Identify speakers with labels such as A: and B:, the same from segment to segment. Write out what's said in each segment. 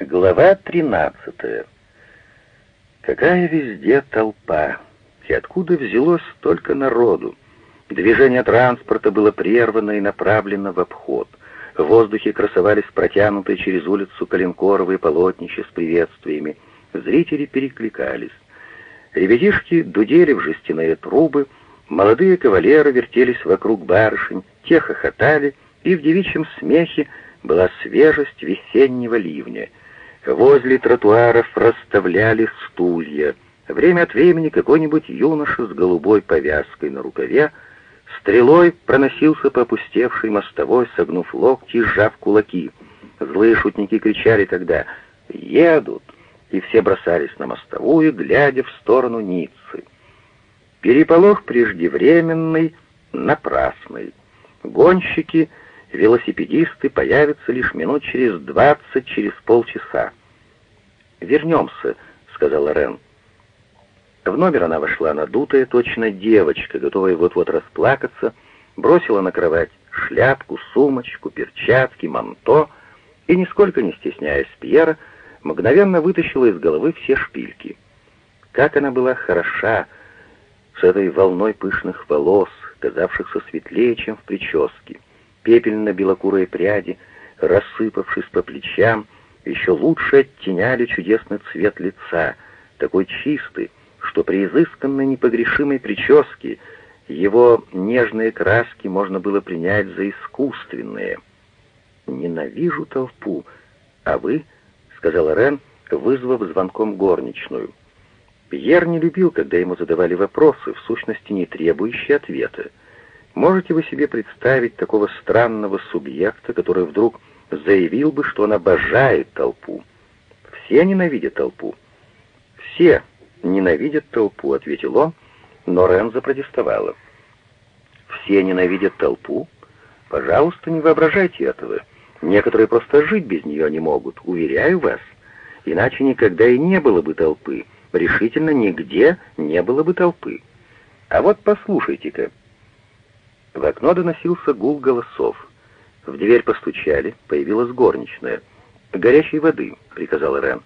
A: Глава 13. Какая везде толпа, и откуда взялось столько народу? Движение транспорта было прервано и направлено в обход. В воздухе красовались протянутые через улицу коленкоровые полотнища с приветствиями. Зрители перекликались. Ребятишки дудели в жестяные трубы, молодые кавалеры вертелись вокруг барышень, те хохотали, и в девичьем смехе была свежесть весеннего ливня — Возле тротуаров расставляли стулья. Время от времени какой-нибудь юноша с голубой повязкой на рукаве стрелой проносился по опустевшей мостовой, согнув локти и сжав кулаки. Злые шутники кричали тогда «Едут!» и все бросались на мостовую, глядя в сторону Ниццы. Переполох преждевременный, напрасный. Гонщики — велосипедисты появятся лишь минут через двадцать, через полчаса. «Вернемся», — сказала Рен. В номер она вошла надутая, точно девочка, готовая вот-вот расплакаться, бросила на кровать шляпку, сумочку, перчатки, манто и, нисколько не стесняясь Пьера, мгновенно вытащила из головы все шпильки. Как она была хороша с этой волной пышных волос, казавшихся светлее, чем в прическе пепельно-белокурые пряди, рассыпавшись по плечам, еще лучше оттеняли чудесный цвет лица, такой чистый, что при изысканной непогрешимой прическе его нежные краски можно было принять за искусственные. «Ненавижу толпу. А вы?» — сказала Рен, вызвав звонком горничную. Пьер не любил, когда ему задавали вопросы, в сущности не требующие ответа. Можете вы себе представить такого странного субъекта, который вдруг заявил бы, что он обожает толпу? Все ненавидят толпу. Все ненавидят толпу, ответил он, но Рен запротестовала. Все ненавидят толпу? Пожалуйста, не воображайте этого. Некоторые просто жить без нее не могут, уверяю вас. Иначе никогда и не было бы толпы. Решительно нигде не было бы толпы. А вот послушайте-ка, в окно доносился гул голосов. В дверь постучали, появилась горничная. «Горячей воды», — приказал Рен.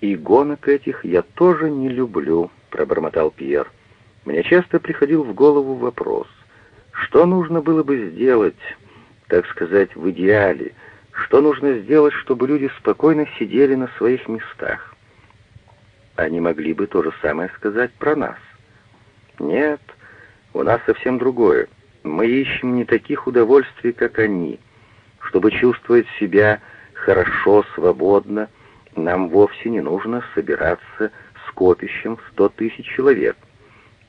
A: «И гонок этих я тоже не люблю», — пробормотал Пьер. «Мне часто приходил в голову вопрос, что нужно было бы сделать, так сказать, в идеале, что нужно сделать, чтобы люди спокойно сидели на своих местах. Они могли бы то же самое сказать про нас. Нет, у нас совсем другое. Мы ищем не таких удовольствий, как они. Чтобы чувствовать себя хорошо, свободно, нам вовсе не нужно собираться скопищем в сто тысяч человек.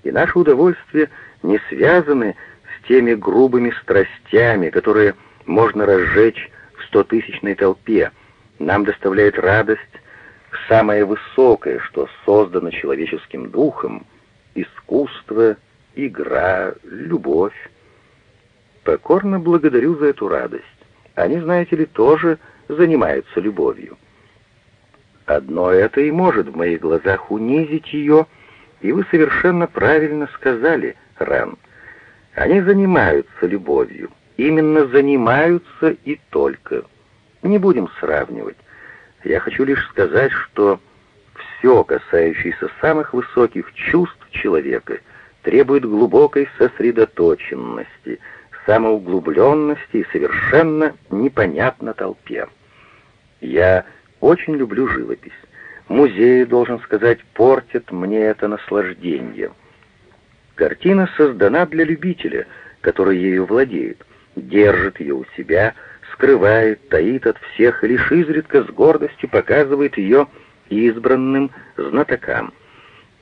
A: И наши удовольствия не связаны с теми грубыми страстями, которые можно разжечь в стотысячной толпе. Нам доставляет радость самое высокое, что создано человеческим духом — искусство, игра, любовь. Покорно благодарю за эту радость. Они, знаете ли, тоже занимаются любовью. Одно это и может в моих глазах унизить ее, и вы совершенно правильно сказали, Ран. Они занимаются любовью. Именно занимаются и только. Не будем сравнивать. Я хочу лишь сказать, что все, касающееся самых высоких чувств человека, требует глубокой сосредоточенности — самоуглубленности и совершенно непонятно толпе. Я очень люблю живопись. Музеи, должен сказать, портят мне это наслаждение. Картина создана для любителя, который ею владеет, держит ее у себя, скрывает, таит от всех и лишь изредка с гордостью показывает ее избранным знатокам.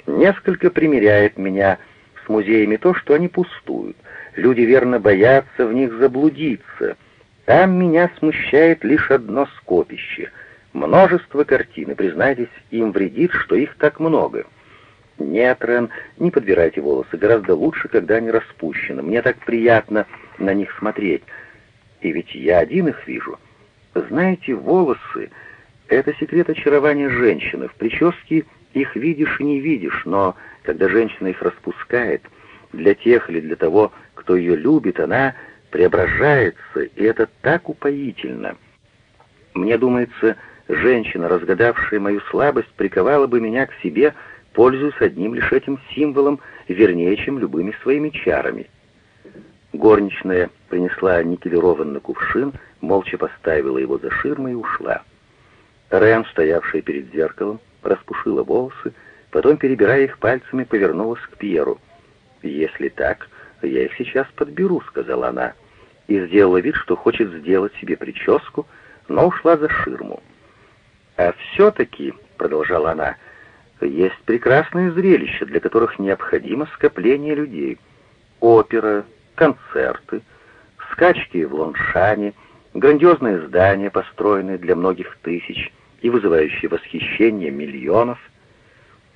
A: Несколько примеряет меня с музеями то, что они пустуют, Люди верно боятся в них заблудиться. Там меня смущает лишь одно скопище. Множество картин, и, признайтесь, им вредит, что их так много. Нет, Рен, не подбирайте волосы, гораздо лучше, когда они распущены. Мне так приятно на них смотреть. И ведь я один их вижу. Знаете, волосы — это секрет очарования женщины. В прическе их видишь и не видишь, но когда женщина их распускает, для тех или для того, кто ее любит, она преображается, и это так упоительно. Мне думается, женщина, разгадавшая мою слабость, приковала бы меня к себе, пользуясь одним лишь этим символом, вернее, чем любыми своими чарами. Горничная принесла никелированный кувшин, молча поставила его за ширмой и ушла. Рен, стоявшая перед зеркалом, распушила волосы, потом, перебирая их пальцами, повернулась к Пьеру. «Если так, я их сейчас подберу», — сказала она, и сделала вид, что хочет сделать себе прическу, но ушла за ширму. «А все-таки», — продолжала она, — «есть прекрасные зрелища, для которых необходимо скопление людей. Опера, концерты, скачки в Лоншане, грандиозные здания, построенные для многих тысяч и вызывающие восхищение миллионов.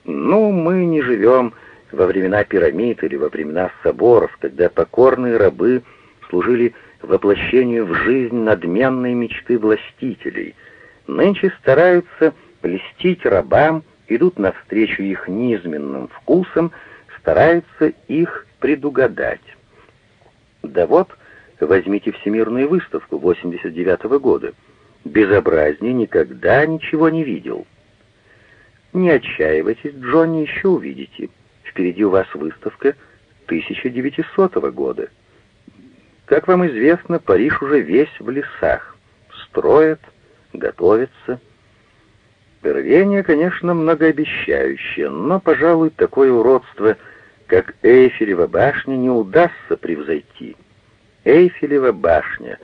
A: Ну, мы не живем во времена пирамид или во времена соборов, когда покорные рабы служили воплощению в жизнь надменной мечты властителей. Нынче стараются плестить рабам, идут навстречу их низменным вкусам, стараются их предугадать. Да вот, возьмите Всемирную выставку 89 -го года. Безобразнее никогда ничего не видел. Не отчаивайтесь, Джонни, еще увидите. Впереди у вас выставка 1900 года. Как вам известно, Париж уже весь в лесах. Строят, готовятся. Рвение, конечно, многообещающее, но, пожалуй, такое уродство — как Эйфелева башня, не удастся превзойти. Эйфелева башня.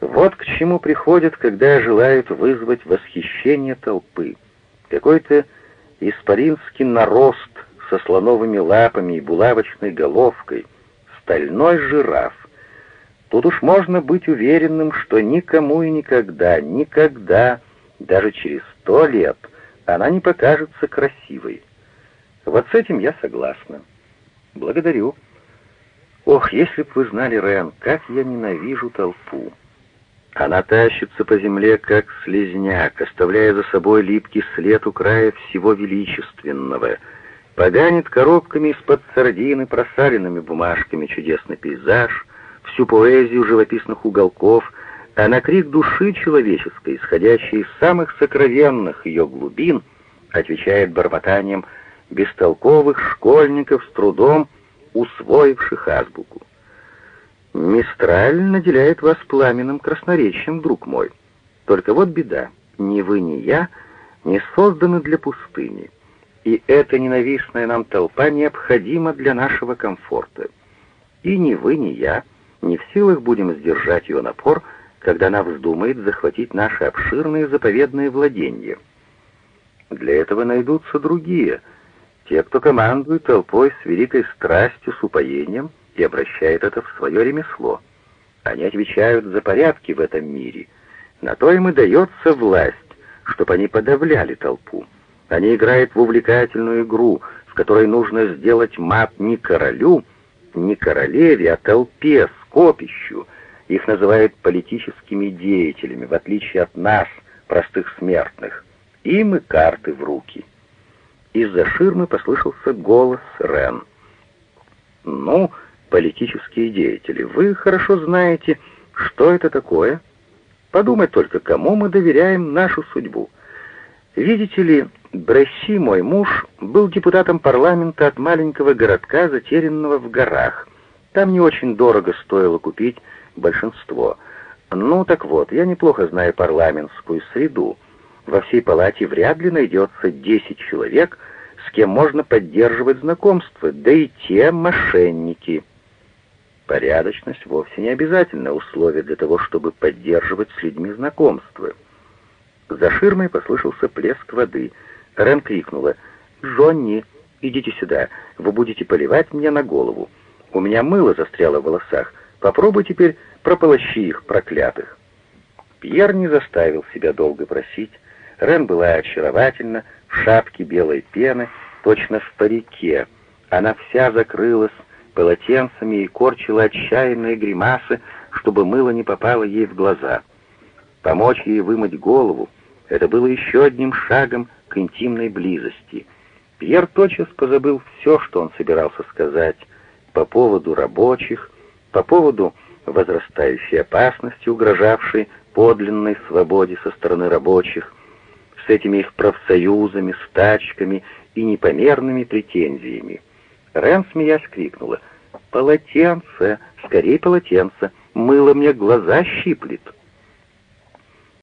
A: Вот к чему приходят, когда желают вызвать восхищение толпы. Какой-то испаринский нарост со слоновыми лапами и булавочной головкой, стальной жираф. Тут уж можно быть уверенным, что никому и никогда, никогда, даже через сто лет, она не покажется красивой. Вот с этим я согласна. «Благодарю». «Ох, если б вы знали, Рен, как я ненавижу толпу!» Она тащится по земле, как слезняк, оставляя за собой липкий след у края всего величественного, поганит коробками из-под сардины, просаленными бумажками чудесный пейзаж, всю поэзию живописных уголков, а на крик души человеческой, исходящий из самых сокровенных ее глубин, отвечает бормотанием бестолковых школьников, с трудом усвоивших азбуку. Мистраль наделяет вас пламенным красноречием, друг мой. Только вот беда, ни вы, ни я не созданы для пустыни, и эта ненавистная нам толпа необходима для нашего комфорта. И ни вы, ни я не в силах будем сдержать ее напор, когда она вздумает захватить наши обширные заповедные владения. Для этого найдутся другие — те, кто командует толпой с великой страстью, с упоением и обращает это в свое ремесло. Они отвечают за порядки в этом мире. На то им и дается власть, чтобы они подавляли толпу. Они играют в увлекательную игру, в которой нужно сделать мат не королю, не королеве, а толпе, скопищу. Их называют политическими деятелями, в отличие от нас, простых смертных. Им и карты в руки. Из-за ширмы послышался голос Рен. «Ну, политические деятели, вы хорошо знаете, что это такое. Подумать только, кому мы доверяем нашу судьбу. Видите ли, Бресси, мой муж, был депутатом парламента от маленького городка, затерянного в горах. Там не очень дорого стоило купить большинство. Ну, так вот, я неплохо знаю парламентскую среду. Во всей палате вряд ли найдется десять человек, с кем можно поддерживать знакомство, да и те мошенники. Порядочность вовсе не обязательно условие для того, чтобы поддерживать с людьми знакомство. За ширмой послышался плеск воды. Рен крикнула «Джонни, идите сюда, вы будете поливать мне на голову. У меня мыло застряло в волосах, попробуй теперь прополощи их, проклятых». Пьер не заставил себя долго просить. Рен была очаровательна, в шапке белой пены, точно в парике. Она вся закрылась полотенцами и корчила отчаянные гримасы, чтобы мыло не попало ей в глаза. Помочь ей вымыть голову — это было еще одним шагом к интимной близости. Пьер тотчас позабыл все, что он собирался сказать по поводу рабочих, по поводу возрастающей опасности, угрожавшей подлинной свободе со стороны рабочих — с этими их профсоюзами, стачками и непомерными претензиями. Рен, смеясь, крикнула «Полотенце! Скорей полотенце! Мыло мне глаза щиплет!»